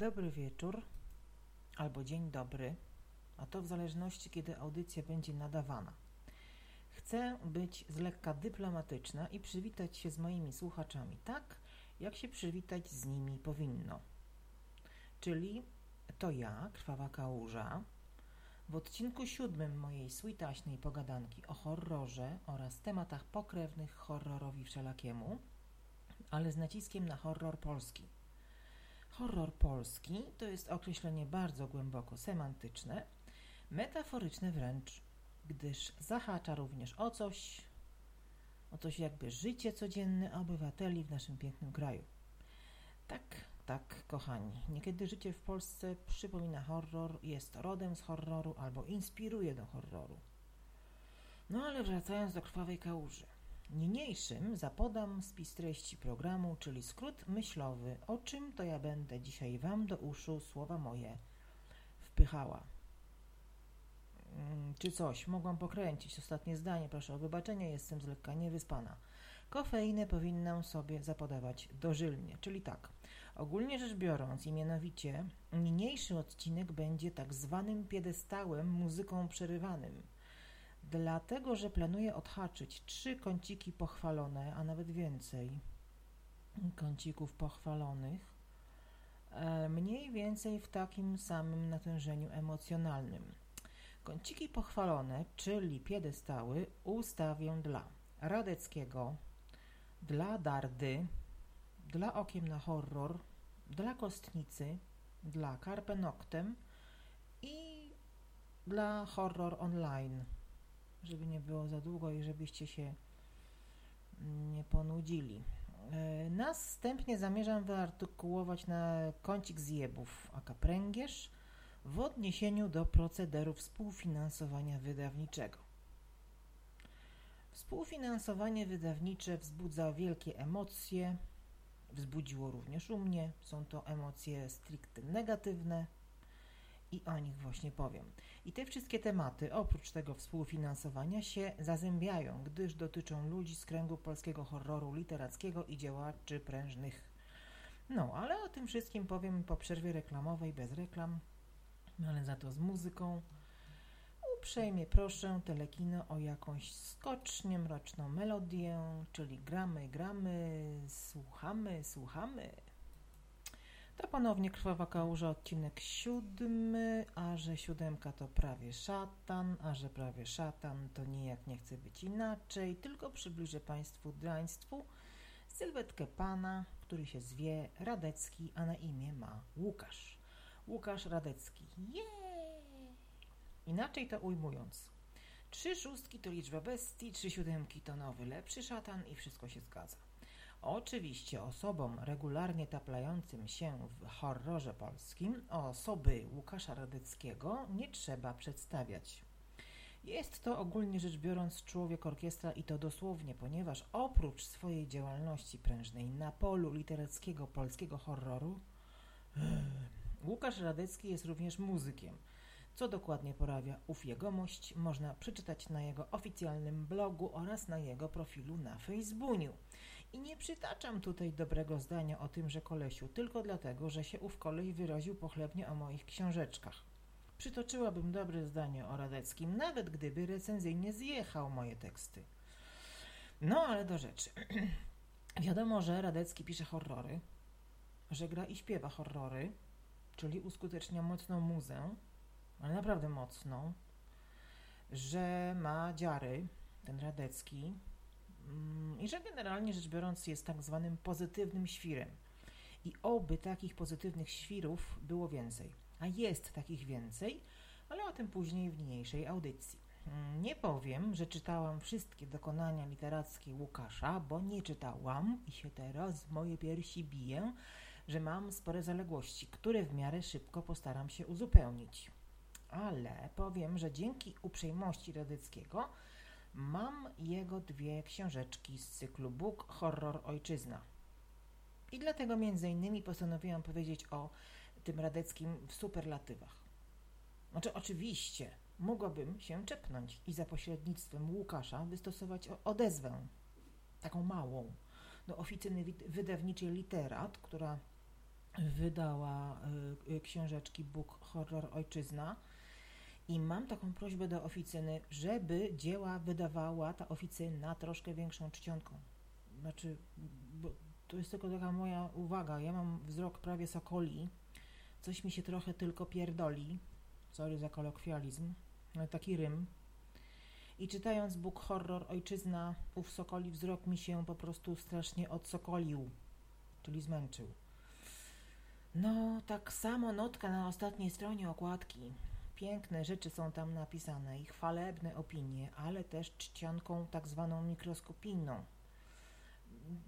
Dobry wieczór albo dzień dobry, a to w zależności kiedy audycja będzie nadawana. Chcę być z lekka dyplomatyczna i przywitać się z moimi słuchaczami tak, jak się przywitać z nimi powinno. Czyli to ja, Krwawa Kałuża, w odcinku siódmym mojej switaśnej pogadanki o horrorze oraz tematach pokrewnych horrorowi wszelakiemu, ale z naciskiem na horror polski. Horror polski to jest określenie bardzo głęboko semantyczne, metaforyczne wręcz, gdyż zahacza również o coś, o coś jakby życie codzienne obywateli w naszym pięknym kraju. Tak, tak, kochani, niekiedy życie w Polsce przypomina horror, jest rodem z horroru albo inspiruje do horroru. No ale wracając do krwawej kałuży. Niniejszym zapodam spis treści programu, czyli skrót myślowy, o czym to ja będę dzisiaj Wam do uszu słowa moje wpychała. Mm, czy coś, mogłam pokręcić. Ostatnie zdanie, proszę o wybaczenie, jestem z lekka niewyspana. Kofeinę powinnam sobie zapodawać dożylnie, czyli tak. Ogólnie rzecz biorąc i mianowicie niniejszy odcinek będzie tak zwanym piedestałem muzyką przerywanym – dlatego że planuję odhaczyć trzy kąciki pochwalone, a nawet więcej kącików pochwalonych, e, mniej więcej w takim samym natężeniu emocjonalnym. Kąciki pochwalone, czyli piedestały, ustawię dla Radeckiego, dla Dardy, dla Okiem na Horror, dla Kostnicy, dla Carpe Noctem i dla Horror Online żeby nie było za długo i żebyście się nie ponudzili. E, następnie zamierzam wyartykułować na kącik zjebów aka pręgierz w odniesieniu do procederu współfinansowania wydawniczego. Współfinansowanie wydawnicze wzbudza wielkie emocje, wzbudziło również u mnie. Są to emocje stricte negatywne, i o nich właśnie powiem. I te wszystkie tematy, oprócz tego współfinansowania, się zazębiają, gdyż dotyczą ludzi z kręgu polskiego horroru literackiego i działaczy prężnych. No, ale o tym wszystkim powiem po przerwie reklamowej, bez reklam, ale za to z muzyką. Uprzejmie proszę telekino o jakąś skocznie mroczną melodię, czyli gramy, gramy, słuchamy, słuchamy. To ponownie Krwawa Kałuża, odcinek siódmy, a że siódemka to prawie szatan, a że prawie szatan to nijak nie chce być inaczej, tylko przybliżę Państwu draństwu sylwetkę pana, który się zwie Radecki, a na imię ma Łukasz. Łukasz Radecki. Jeee! Inaczej to ujmując. Trzy szóstki to liczba bestii, trzy siódemki to nowy, lepszy szatan i wszystko się zgadza. Oczywiście osobom regularnie taplającym się w horrorze polskim osoby Łukasza Radyckiego nie trzeba przedstawiać. Jest to ogólnie rzecz biorąc człowiek orkiestra i to dosłownie, ponieważ oprócz swojej działalności prężnej na polu literackiego polskiego horroru, Łukasz Radycki jest również muzykiem. Co dokładnie porawia ów jegomość, można przeczytać na jego oficjalnym blogu oraz na jego profilu na Facebooku. I nie przytaczam tutaj dobrego zdania o tymże kolesiu, tylko dlatego, że się ów koleś wyraził pochlebnie o moich książeczkach. Przytoczyłabym dobre zdanie o Radeckim, nawet gdyby recenzyjnie zjechał moje teksty. No, ale do rzeczy. Wiadomo, że Radecki pisze horrory, że gra i śpiewa horrory, czyli uskutecznia mocną muzę, ale naprawdę mocną, że ma dziary, ten Radecki, i że generalnie rzecz biorąc jest tak zwanym pozytywnym świrem. I oby takich pozytywnych świrów było więcej. A jest takich więcej, ale o tym później w niniejszej audycji. Mm, nie powiem, że czytałam wszystkie dokonania literackie Łukasza, bo nie czytałam i się teraz moje piersi biję, że mam spore zaległości, które w miarę szybko postaram się uzupełnić. Ale powiem, że dzięki uprzejmości Radyckiego Mam jego dwie książeczki z cyklu Bóg, Horror, Ojczyzna. I dlatego między innymi postanowiłam powiedzieć o tym Radeckim w superlatywach. Znaczy oczywiście mogłabym się czepnąć i za pośrednictwem Łukasza wystosować odezwę, taką małą, do oficyny wydawniczej Literat, która wydała y, książeczki Book Horror Ojczyzna i mam taką prośbę do oficyny, żeby dzieła wydawała ta oficyna troszkę większą czcionką. Znaczy, to jest tylko taka moja uwaga. Ja mam wzrok prawie sokoli. Coś mi się trochę tylko pierdoli. Sorry za kolokwializm, ale taki rym. I czytając Bóg Horror Ojczyzna, ów sokoli wzrok mi się po prostu strasznie odsokolił, czyli zmęczył. No, tak samo notka na ostatniej stronie okładki. Piękne rzeczy są tam napisane i chwalebne opinie, ale też czcionką tak zwaną mikroskopijną.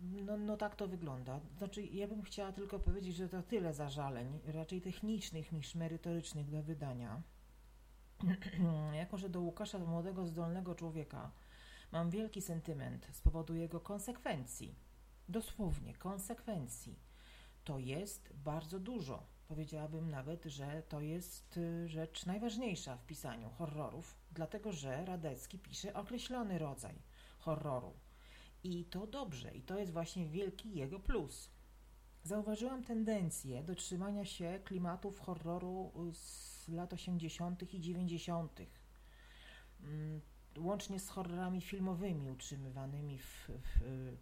No, no tak to wygląda. Znaczy, ja bym chciała tylko powiedzieć, że to tyle zażaleń, raczej technicznych niż merytorycznych do wydania. jako, że do Łukasza, młodego, zdolnego człowieka, mam wielki sentyment z powodu jego konsekwencji. Dosłownie, konsekwencji. To jest bardzo dużo. Powiedziałabym nawet, że to jest y, rzecz najważniejsza w pisaniu horrorów, dlatego że Radecki pisze określony rodzaj horroru. I to dobrze, i to jest właśnie wielki jego plus. Zauważyłam tendencję do trzymania się klimatów horroru z lat 80. i 90., mm, łącznie z horrorami filmowymi utrzymywanymi w, w,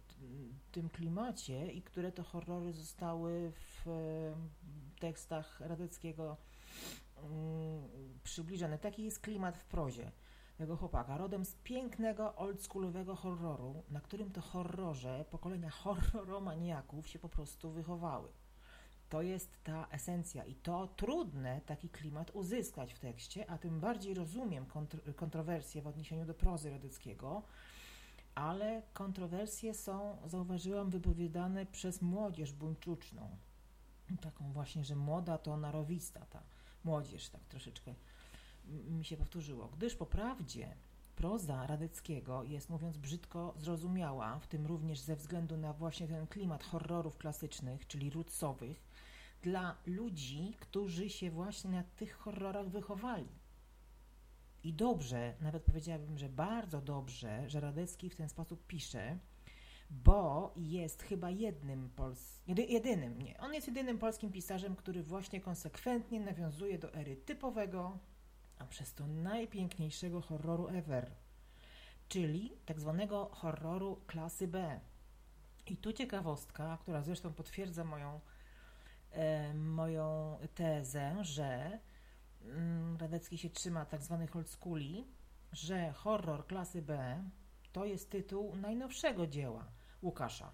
tym klimacie i które to horrory zostały w tekstach Radeckiego mm, przybliżone. Taki jest klimat w prozie tego chłopaka, rodem z pięknego, oldschoolowego horroru, na którym to horrorze pokolenia horroromaniaków się po prostu wychowały. To jest ta esencja i to trudne taki klimat uzyskać w tekście, a tym bardziej rozumiem kontro kontrowersje w odniesieniu do prozy Radyckiego, ale kontrowersje są, zauważyłam, wypowiadane przez młodzież buńczuczną. Taką właśnie, że młoda to narowista ta młodzież, tak troszeczkę mi się powtórzyło, gdyż po prawdzie proza Radeckiego jest, mówiąc brzydko, zrozumiała, w tym również ze względu na właśnie ten klimat horrorów klasycznych, czyli rutsowych, dla ludzi, którzy się właśnie na tych horrorach wychowali. I dobrze, nawet powiedziałabym, że bardzo dobrze, że Radecki w ten sposób pisze, bo jest chyba jednym pols jedynym, nie, on jest jedynym polskim pisarzem, który właśnie konsekwentnie nawiązuje do ery typowego a przez to najpiękniejszego horroru ever, czyli tak zwanego horroru klasy B. I tu ciekawostka, która zresztą potwierdza moją, e, moją tezę, że mm, Radecki się trzyma tak old schooli, że horror klasy B to jest tytuł najnowszego dzieła Łukasza.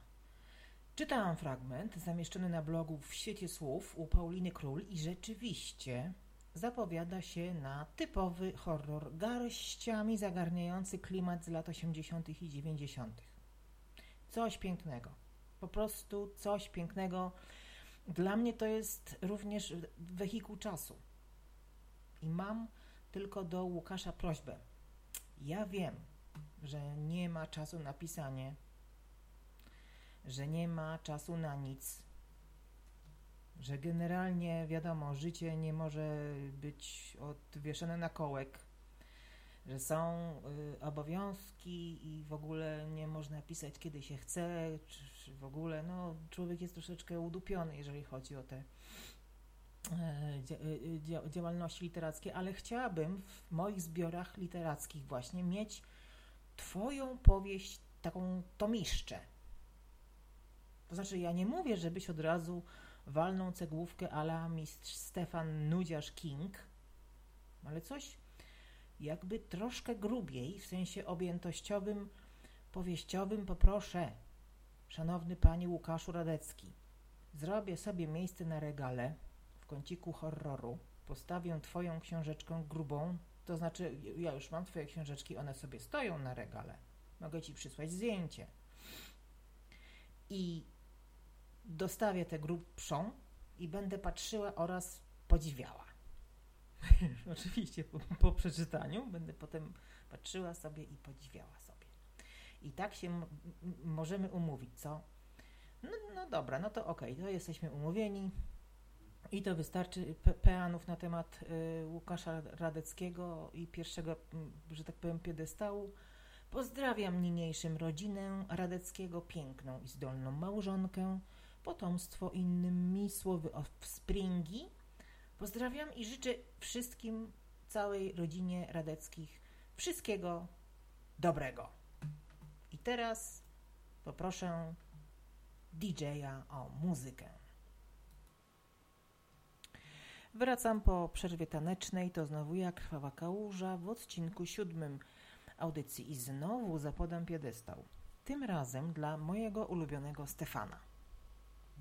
Czytałam fragment zamieszczony na blogu w świecie słów u Pauliny Król i rzeczywiście zapowiada się na typowy horror garściami zagarniający klimat z lat 80. i 90. Coś pięknego. Po prostu coś pięknego. Dla mnie to jest również wehikuł czasu. I mam tylko do Łukasza prośbę. Ja wiem, że nie ma czasu na pisanie, że nie ma czasu na nic, że generalnie wiadomo, życie nie może być odwieszone na kołek, że są y, obowiązki i w ogóle nie można pisać kiedy się chce, czy, czy w ogóle no, człowiek jest troszeczkę udupiony, jeżeli chodzi o te e, y, działalności literackie, ale chciałabym w moich zbiorach literackich właśnie mieć Twoją powieść taką tomiszczę. To znaczy, ja nie mówię, żebyś od razu walną cegłówkę ala mistrz Stefan Nudziarz King, ale coś jakby troszkę grubiej, w sensie objętościowym, powieściowym poproszę. Szanowny panie Łukaszu Radecki, zrobię sobie miejsce na regale w kąciku horroru, postawię twoją książeczkę grubą, to znaczy ja już mam twoje książeczki, one sobie stoją na regale. Mogę ci przysłać zdjęcie. I dostawię tę grubszą i będę patrzyła oraz podziwiała. Oczywiście po, po, przeczytaniu będę potem patrzyła sobie i podziwiała sobie. I tak się możemy umówić, co? No, no dobra, no to okej, okay, to jesteśmy umówieni. I to wystarczy pe peanów na temat y, Łukasza Radeckiego i pierwszego, że tak powiem, piedestału. Pozdrawiam niniejszym rodzinę Radeckiego, piękną i zdolną małżonkę, potomstwo, innymi słowy offspringi. Pozdrawiam i życzę wszystkim, całej rodzinie Radeckich wszystkiego dobrego. I teraz poproszę DJ-a o muzykę. Wracam po przerwie tanecznej, to znowu ja, Krwawa Kałuża, w odcinku siódmym audycji i znowu zapodam piedestał. Tym razem dla mojego ulubionego Stefana,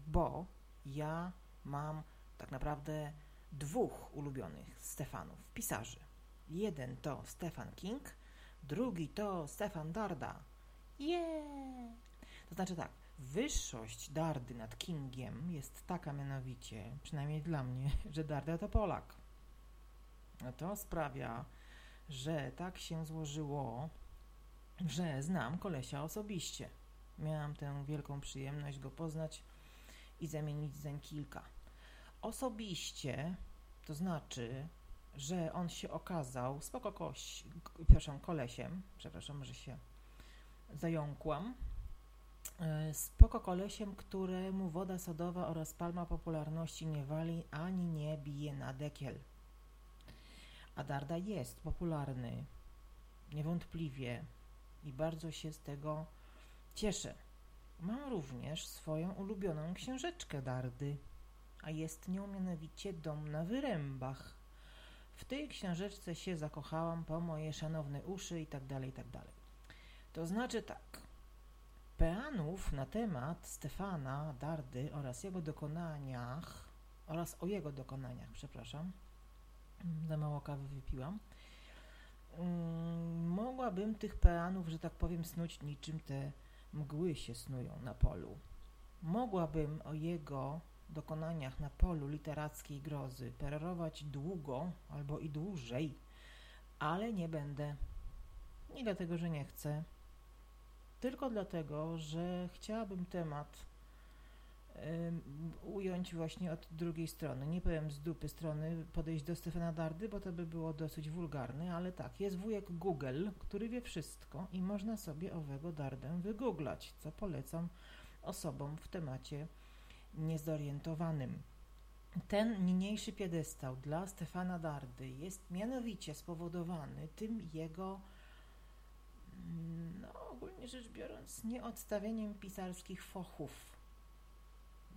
bo ja mam tak naprawdę dwóch ulubionych Stefanów, pisarzy. Jeden to Stefan King, drugi to Stefan Darda. Yeah! To znaczy tak, wyższość Dardy nad Kingiem jest taka mianowicie, przynajmniej dla mnie, że Darda to Polak. To sprawia, że tak się złożyło, że znam kolesia osobiście. Miałam tę wielką przyjemność go poznać i zamienić zeń kilka. Osobiście, to znaczy, że on się okazał spoko koś, przepraszam, kolesiem, przepraszam, że się zająkłam, e, spoko kolesiem, któremu woda sodowa oraz palma popularności nie wali ani nie bije na dekiel. Adarda jest popularny, niewątpliwie i bardzo się z tego cieszę. Mam również swoją ulubioną książeczkę Dardy, a jest nią mianowicie Dom na Wyrębach. W tej książeczce się zakochałam po moje szanowne uszy i tak dalej, i tak dalej. To znaczy tak. Peanów na temat Stefana Dardy oraz jego dokonaniach oraz o jego dokonaniach, przepraszam, za mało kawy wypiłam. Mm, mogłabym tych peanów, że tak powiem, snuć niczym te mgły się snują na polu. Mogłabym o jego dokonaniach na polu literackiej grozy pererować długo albo i dłużej, ale nie będę. Nie dlatego, że nie chcę, tylko dlatego, że chciałabym temat ująć właśnie od drugiej strony. Nie powiem z dupy strony podejść do Stefana Dardy, bo to by było dosyć wulgarne, ale tak, jest wujek Google, który wie wszystko i można sobie owego Dardę wygooglać, co polecam osobom w temacie niezorientowanym. Ten niniejszy piedestał dla Stefana Dardy jest mianowicie spowodowany tym jego, no ogólnie rzecz biorąc, nieodstawieniem pisarskich fochów.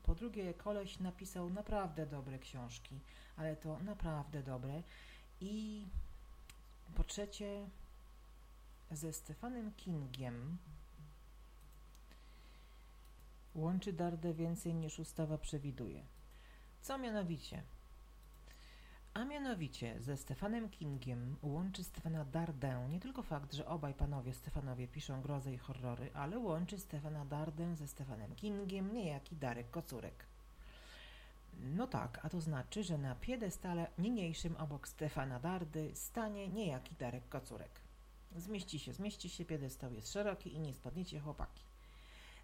Po drugie, koleś napisał naprawdę dobre książki, ale to naprawdę dobre. I po trzecie, ze Stefanem Kingiem łączy Dardę więcej niż ustawa przewiduje. Co mianowicie? A mianowicie ze Stefanem Kingiem łączy Stefana Dardę nie tylko fakt, że obaj panowie Stefanowie piszą grozę i horrory, ale łączy Stefana Dardę ze Stefanem Kingiem niejaki Darek Kocurek. No tak, a to znaczy, że na piedestale niniejszym obok Stefana Dardy stanie niejaki Darek Kocurek. Zmieści się, zmieści się, piedestał jest szeroki i nie spadniecie chłopaki.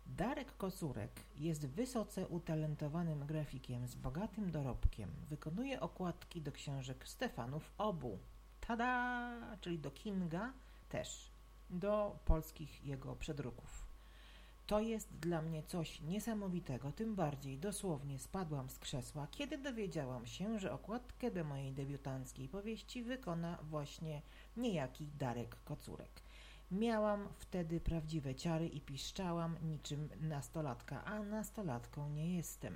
Darek Kocurek jest wysoce utalentowanym grafikiem z bogatym dorobkiem. Wykonuje okładki do książek Stefanów obu. Tada! Czyli do Kinga też. Do polskich jego przedruków. To jest dla mnie coś niesamowitego, tym bardziej dosłownie spadłam z krzesła, kiedy dowiedziałam się, że okładkę do mojej debiutanckiej powieści wykona właśnie niejaki Darek Kocurek. Miałam wtedy prawdziwe ciary i piszczałam niczym nastolatka, a nastolatką nie jestem.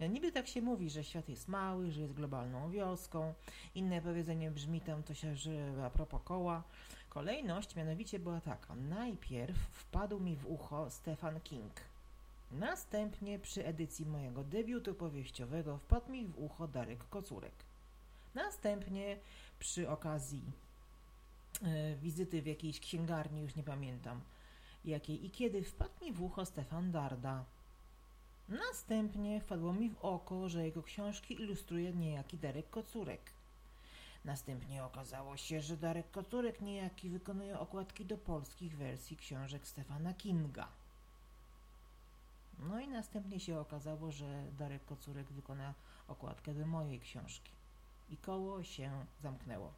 No niby tak się mówi, że świat jest mały, że jest globalną wioską. Inne powiedzenie brzmi tam to się, że a propos koła. Kolejność mianowicie była taka. Najpierw wpadł mi w ucho Stefan King. Następnie przy edycji mojego debiutu powieściowego wpadł mi w ucho Darek Kocurek. Następnie przy okazji wizyty w jakiejś księgarni, już nie pamiętam jakiej, i kiedy wpadł mi w ucho Stefan Darda. Następnie wpadło mi w oko, że jego książki ilustruje niejaki Darek Kocurek. Następnie okazało się, że Darek Kocurek niejaki wykonuje okładki do polskich wersji książek Stefana Kinga. No i następnie się okazało, że Darek Kocurek wykona okładkę do mojej książki. I koło się zamknęło.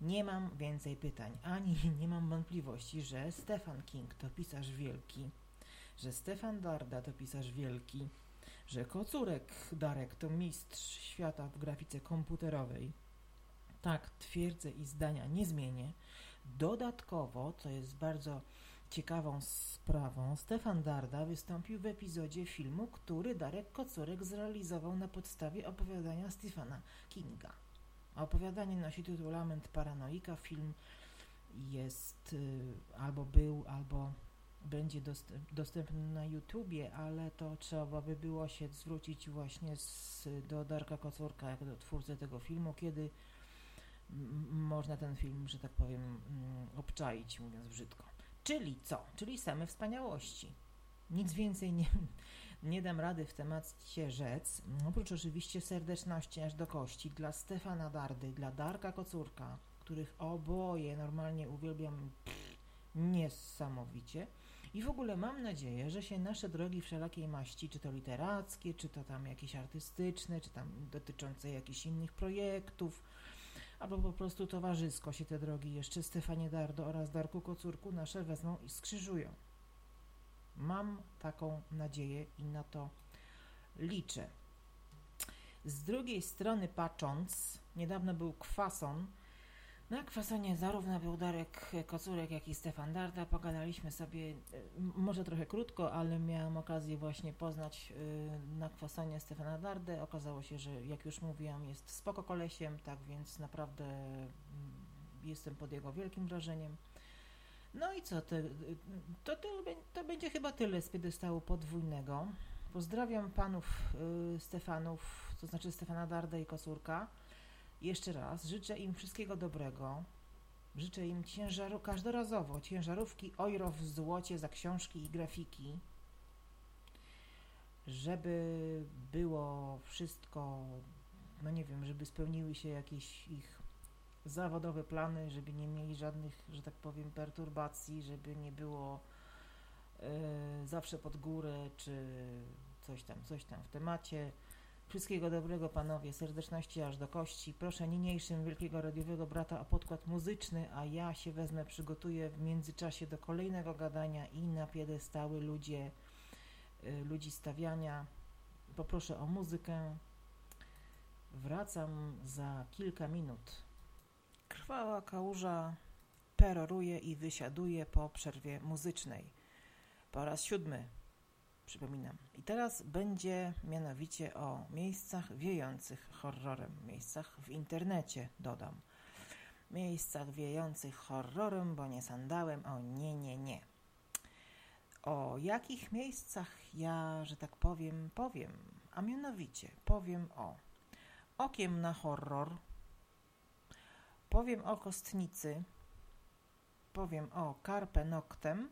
Nie mam więcej pytań, ani nie mam wątpliwości, że Stefan King to pisarz wielki, że Stefan Darda to pisarz wielki, że Kocurek Darek to mistrz świata w grafice komputerowej. Tak twierdzę i zdania nie zmienię. Dodatkowo, co jest bardzo ciekawą sprawą, Stefan Darda wystąpił w epizodzie filmu, który Darek Kocurek zrealizował na podstawie opowiadania Stephena Kinga. Opowiadanie nosi tytuł Lament Paranoika. Film jest y, albo był, albo będzie dostępny na YouTubie, ale to trzeba by było się zwrócić właśnie z, do Darka Kocurka, jako do twórcy tego filmu, kiedy można ten film, że tak powiem, mm, obczaić, mówiąc brzydko. Czyli co? Czyli same wspaniałości. Nic więcej nie, nie dam rady w temacie rzec, oprócz oczywiście serdeczności aż do kości dla Stefana Dardy, dla Darka Kocurka, których oboje normalnie uwielbiam pff, niesamowicie. I w ogóle mam nadzieję, że się nasze drogi wszelakiej maści, czy to literackie, czy to tam jakieś artystyczne, czy tam dotyczące jakichś innych projektów, albo po prostu towarzysko się te drogi jeszcze Stefanie Dardo oraz Darku Kocurku nasze wezmą i skrzyżują. Mam taką nadzieję i na to liczę. Z drugiej strony patrząc, niedawno był kwason, na kwasonie zarówno był Darek Kocurek, jak i Stefan Darda. Pogadaliśmy sobie, może trochę krótko, ale miałam okazję właśnie poznać y, na kwasonie Stefana Dardę. Okazało się, że jak już mówiłam, jest spoko kolesiem, tak więc naprawdę mm, jestem pod jego wielkim wrażeniem. No i co, to, to, to będzie chyba tyle z piedestału podwójnego. Pozdrawiam panów y, Stefanów, to znaczy Stefana Dardę i Kocurka. Jeszcze raz życzę im wszystkiego dobrego. Życzę im ciężaru, każdorazowo ciężarówki Ojro w złocie za książki i grafiki, żeby było wszystko, no nie wiem, żeby spełniły się jakieś ich zawodowe plany, żeby nie mieli żadnych, że tak powiem, perturbacji, żeby nie było y, zawsze pod górę, czy coś tam, coś tam w temacie. Wszystkiego dobrego panowie, serdeczności aż do kości. Proszę niniejszym wielkiego radiowego brata o podkład muzyczny, a ja się wezmę, przygotuję w międzyczasie do kolejnego gadania i na piedestały ludzie, y, ludzi stawiania. Poproszę o muzykę. Wracam za kilka minut. Krwała kałuża peroruje i wysiaduje po przerwie muzycznej. Po raz siódmy przypominam. I teraz będzie mianowicie o miejscach wiejących horrorem, miejscach w internecie, dodam. Miejscach wiejących horrorem, bo nie sandałem, o nie, nie, nie. O jakich miejscach ja, że tak powiem, powiem, a mianowicie powiem o Okiem na horror, powiem o Kostnicy, powiem o Carpe Noctem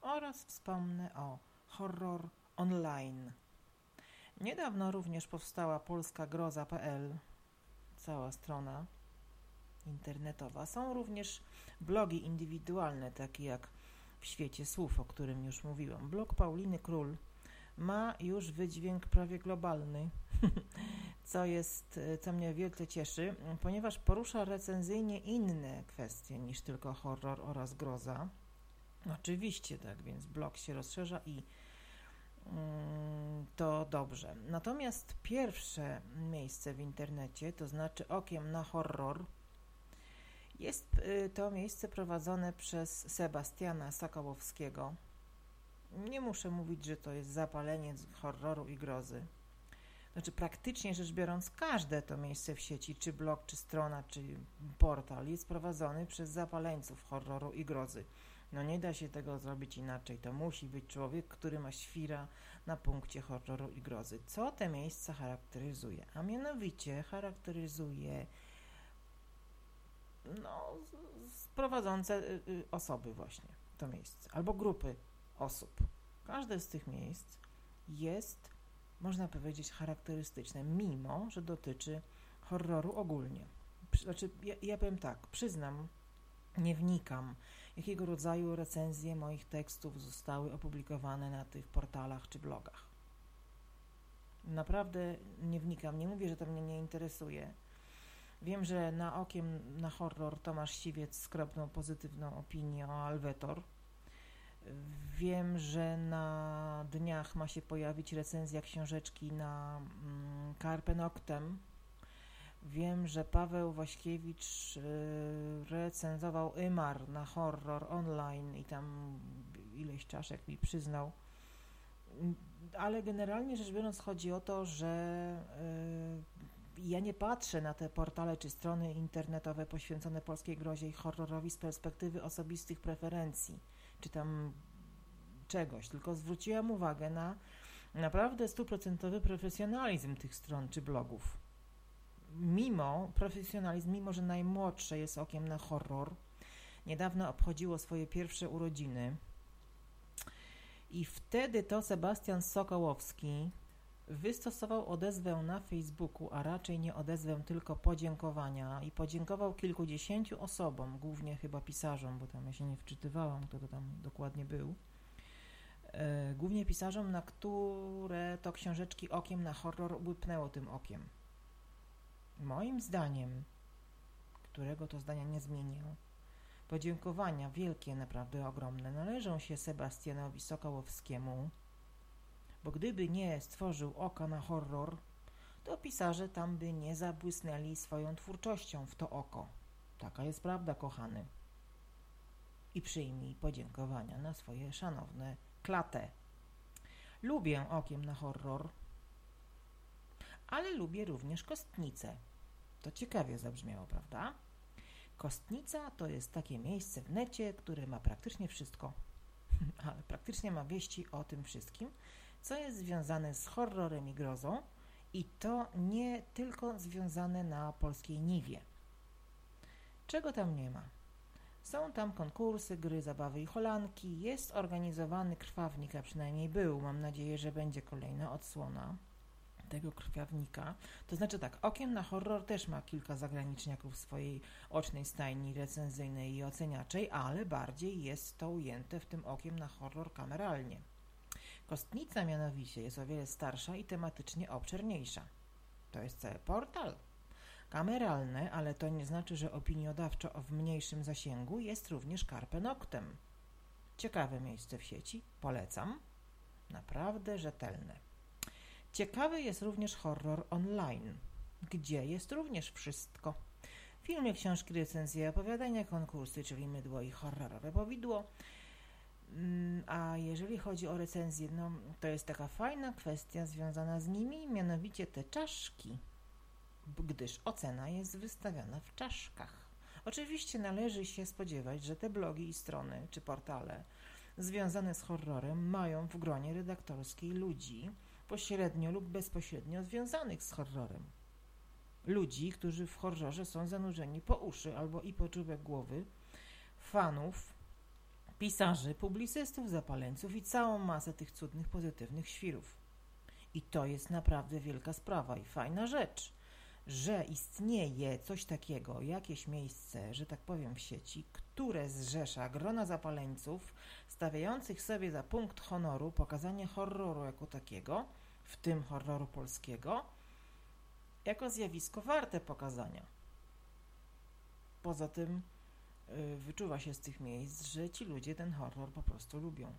oraz wspomnę o horror online. Niedawno również powstała polska groza.pl, cała strona internetowa. Są również blogi indywidualne, takie jak w świecie słów, o którym już mówiłam. Blog Pauliny Król ma już wydźwięk prawie globalny, co jest, co mnie wielce cieszy, ponieważ porusza recenzyjnie inne kwestie niż tylko horror oraz groza. Oczywiście, tak więc blog się rozszerza i Mm, to dobrze. Natomiast pierwsze miejsce w internecie, to znaczy okiem na horror, jest y, to miejsce prowadzone przez Sebastiana Sokołowskiego. Nie muszę mówić, że to jest zapaleniec horroru i grozy. Znaczy, praktycznie rzecz biorąc, każde to miejsce w sieci, czy blog, czy strona, czy portal jest prowadzony przez zapaleńców horroru i grozy. No nie da się tego zrobić inaczej. To musi być człowiek, który ma świra na punkcie horroru i grozy. Co te miejsca charakteryzuje? A mianowicie charakteryzuje no, prowadzące y, y, osoby właśnie to miejsce, albo grupy osób. Każde z tych miejsc jest, można powiedzieć, charakterystyczne, mimo że dotyczy horroru ogólnie. Znaczy, ja, ja powiem tak, przyznam, nie wnikam jakiego rodzaju recenzje moich tekstów zostały opublikowane na tych portalach czy blogach. Naprawdę nie wnikam, nie mówię, że to mnie nie interesuje. Wiem, że na okiem na horror Tomasz Siwiec skrobną pozytywną opinię o Alwetor. Wiem, że na dniach ma się pojawić recenzja książeczki na mm, Carpe Noctem. Wiem, że Paweł Waśkiewicz y, recenzował Ymar na horror online i tam ileś czaszek mi przyznał. Ale generalnie rzecz biorąc chodzi o to, że y, ja nie patrzę na te portale czy strony internetowe poświęcone polskiej grozie i horrorowi z perspektywy osobistych preferencji, czy tam czegoś, tylko zwróciłam uwagę na naprawdę stuprocentowy profesjonalizm tych stron czy blogów. Mimo profesjonalizm, mimo że najmłodsze jest okiem na horror, niedawno obchodziło swoje pierwsze urodziny i wtedy to Sebastian Sokołowski wystosował odezwę na Facebooku, a raczej nie odezwę, tylko podziękowania i podziękował kilkudziesięciu osobom, głównie chyba pisarzom, bo tam ja się nie wczytywałam, kto to tam dokładnie był, e, głównie pisarzom, na które to książeczki okiem na horror łypnęło tym okiem. Moim zdaniem, którego to zdania nie zmienię, podziękowania wielkie, naprawdę ogromne, należą się Sebastianowi Sokołowskiemu, bo gdyby nie stworzył oka na horror, to pisarze tam by nie zabłysnęli swoją twórczością w to oko. Taka jest prawda, kochany. I przyjmij podziękowania na swoje szanowne klate. Lubię okiem na horror, ale lubię również kostnicę. To ciekawie zabrzmiało, prawda? Kostnica to jest takie miejsce w necie, które ma praktycznie wszystko, ale praktycznie ma wieści o tym wszystkim, co jest związane z horrorem i grozą i to nie tylko związane na polskiej niwie. Czego tam nie ma? Są tam konkursy, gry, zabawy i holanki, jest organizowany krwawnik, a przynajmniej był, mam nadzieję, że będzie kolejna odsłona tego krwiawnika. To znaczy tak, Okiem na horror też ma kilka zagraniczniaków w swojej ocznej stajni recenzyjnej i oceniaczej, ale bardziej jest to ujęte w tym Okiem na horror kameralnie. Kostnica mianowicie jest o wiele starsza i tematycznie obszerniejsza. To jest cały portal. Kameralne, ale to nie znaczy, że opiniodawczo w mniejszym zasięgu jest również Carpe Noctem. Ciekawe miejsce w sieci, polecam. Naprawdę rzetelne. Ciekawy jest również horror online, gdzie jest również wszystko. Filmy, książki, recenzje, opowiadania, konkursy, czyli mydło i horrorowe powidło. Mm, a jeżeli chodzi o recenzję, no to jest taka fajna kwestia związana z nimi, mianowicie te czaszki, gdyż ocena jest wystawiana w czaszkach. Oczywiście należy się spodziewać, że te blogi i strony czy portale związane z horrorem mają w gronie redaktorskiej ludzi, pośrednio lub bezpośrednio związanych z horrorem. Ludzi, którzy w horrorze są zanurzeni po uszy albo i po czubek głowy, fanów, pisarzy, publicystów, zapaleńców i całą masę tych cudnych, pozytywnych świrów. I to jest naprawdę wielka sprawa i fajna rzecz, że istnieje coś takiego, jakieś miejsce, że tak powiem, w sieci, które zrzesza grona zapaleńców stawiających sobie za punkt honoru pokazanie horroru jako takiego, w tym horroru polskiego, jako zjawisko warte pokazania. Poza tym wyczuwa się z tych miejsc, że ci ludzie ten horror po prostu lubią.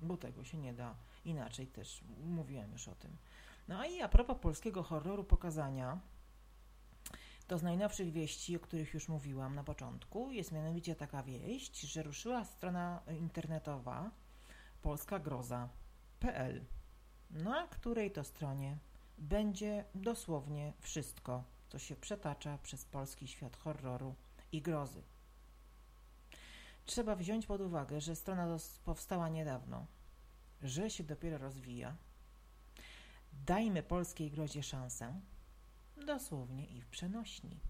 Bo tego się nie da inaczej też, mówiłem już o tym. No i a propos polskiego horroru pokazania, to z najnowszych wieści, o których już mówiłam na początku, jest mianowicie taka wieść, że ruszyła strona internetowa polskagroza.pl, na której to stronie będzie dosłownie wszystko, co się przetacza przez polski świat horroru i grozy. Trzeba wziąć pod uwagę, że strona powstała niedawno, że się dopiero rozwija. Dajmy polskiej grozie szansę, dosłownie i w przenośni.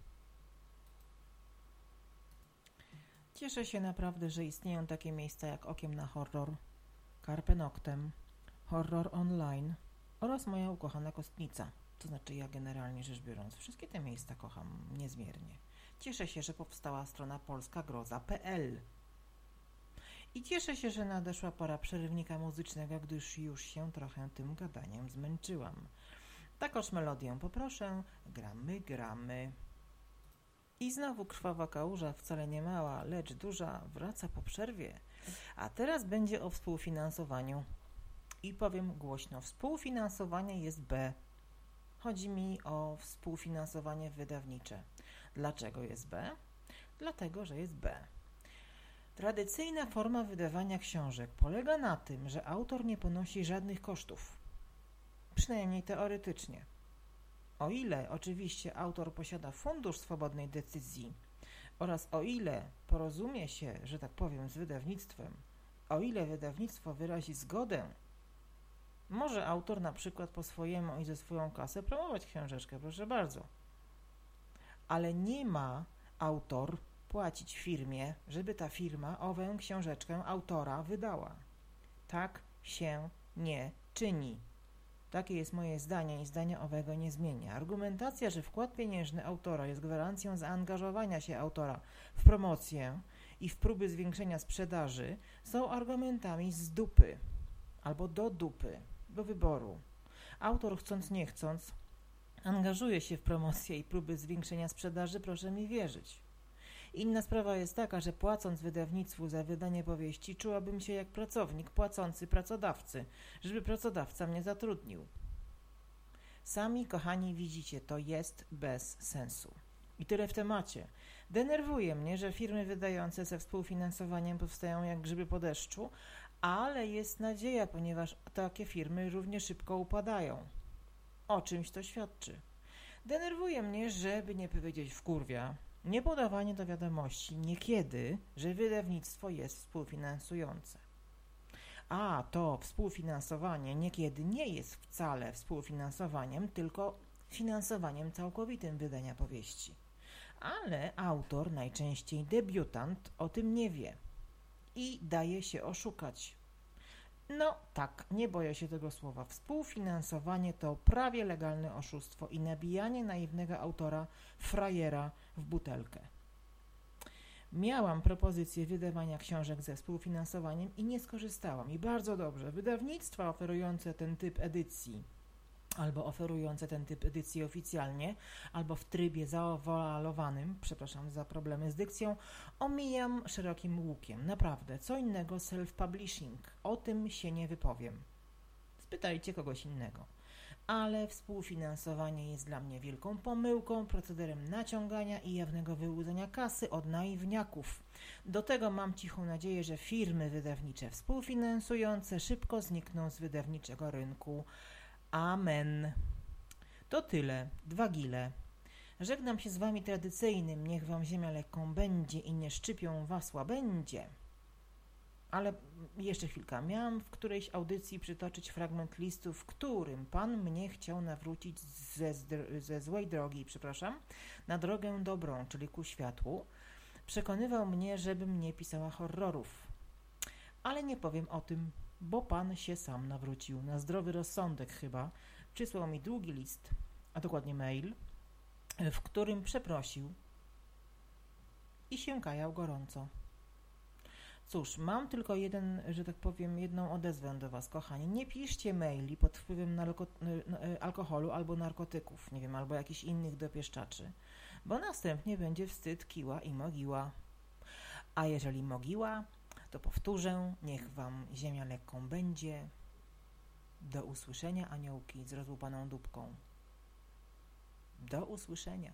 Cieszę się naprawdę, że istnieją takie miejsca jak Okiem na Horror, Carpe Noctem, Horror Online oraz moja ukochana Kostnica. To znaczy ja generalnie rzecz biorąc wszystkie te miejsca kocham niezmiernie. Cieszę się, że powstała strona polskagroza.pl i cieszę się, że nadeszła pora przerywnika muzycznego, gdyż już się trochę tym gadaniem zmęczyłam. Takoż melodię poproszę. Gramy, gramy. I znowu krwawa kałuża, wcale nie mała, lecz duża, wraca po przerwie. A teraz będzie o współfinansowaniu. I powiem głośno: współfinansowanie jest B. Chodzi mi o współfinansowanie wydawnicze. Dlaczego jest B? Dlatego, że jest B. Tradycyjna forma wydawania książek polega na tym, że autor nie ponosi żadnych kosztów, przynajmniej teoretycznie. O ile oczywiście autor posiada fundusz swobodnej decyzji oraz o ile porozumie się, że tak powiem, z wydawnictwem, o ile wydawnictwo wyrazi zgodę, może autor na przykład po swojemu i ze swoją kasę promować książeczkę, proszę bardzo. Ale nie ma autor płacić firmie, żeby ta firma owę książeczkę autora wydała. Tak się nie czyni. Takie jest moje zdanie i zdanie owego nie zmienia. Argumentacja, że wkład pieniężny autora jest gwarancją zaangażowania się autora w promocję i w próby zwiększenia sprzedaży, są argumentami z dupy albo do dupy, do wyboru. Autor, chcąc nie chcąc, angażuje się w promocję i próby zwiększenia sprzedaży, proszę mi wierzyć. Inna sprawa jest taka, że płacąc wydawnictwu za wydanie powieści, czułabym się jak pracownik płacący pracodawcy, żeby pracodawca mnie zatrudnił. Sami, kochani, widzicie, to jest bez sensu. I tyle w temacie. Denerwuje mnie, że firmy wydające ze współfinansowaniem powstają jak grzyby po deszczu, ale jest nadzieja, ponieważ takie firmy równie szybko upadają. O czymś to świadczy. Denerwuje mnie, żeby nie powiedzieć w kurwia, Niepodawanie do wiadomości niekiedy, że wydawnictwo jest współfinansujące. A to współfinansowanie niekiedy nie jest wcale współfinansowaniem, tylko finansowaniem całkowitym wydania powieści. Ale autor, najczęściej debiutant, o tym nie wie i daje się oszukać. No tak, nie boję się tego słowa. Współfinansowanie to prawie legalne oszustwo i nabijanie naiwnego autora, frajera w butelkę. Miałam propozycję wydawania książek ze współfinansowaniem i nie skorzystałam. I bardzo dobrze. Wydawnictwa oferujące ten typ edycji albo oferujące ten typ edycji oficjalnie, albo w trybie zaowalowanym, przepraszam za problemy z dykcją, omijam szerokim łukiem. Naprawdę, co innego self-publishing. O tym się nie wypowiem. Spytajcie kogoś innego. Ale współfinansowanie jest dla mnie wielką pomyłką, procederem naciągania i jawnego wyłudzenia kasy od naiwniaków. Do tego mam cichą nadzieję, że firmy wydawnicze współfinansujące szybko znikną z wydawniczego rynku Amen. To tyle. Dwa gile. Żegnam się z wami tradycyjnym. Niech wam ziemia lekką będzie i nie szczypią was łabędzie. Ale jeszcze chwilka. Miałam w którejś audycji przytoczyć fragment listu, w którym Pan mnie chciał nawrócić ze, ze złej drogi, przepraszam, na drogę dobrą, czyli ku światłu. Przekonywał mnie, żebym nie pisała horrorów. Ale nie powiem o tym, bo pan się sam nawrócił. Na zdrowy rozsądek chyba przysłał mi długi list, a dokładnie mail, w którym przeprosił i się kajał gorąco. Cóż, mam tylko jeden, że tak powiem, jedną odezwę do Was, kochani. Nie piszcie maili pod wpływem e, alkoholu albo narkotyków, nie wiem, albo jakichś innych dopieszczaczy, bo następnie będzie wstyd kiła i mogiła. A jeżeli mogiła, to powtórzę, niech wam ziemia lekką będzie. Do usłyszenia, aniołki z rozłupaną dupką. Do usłyszenia.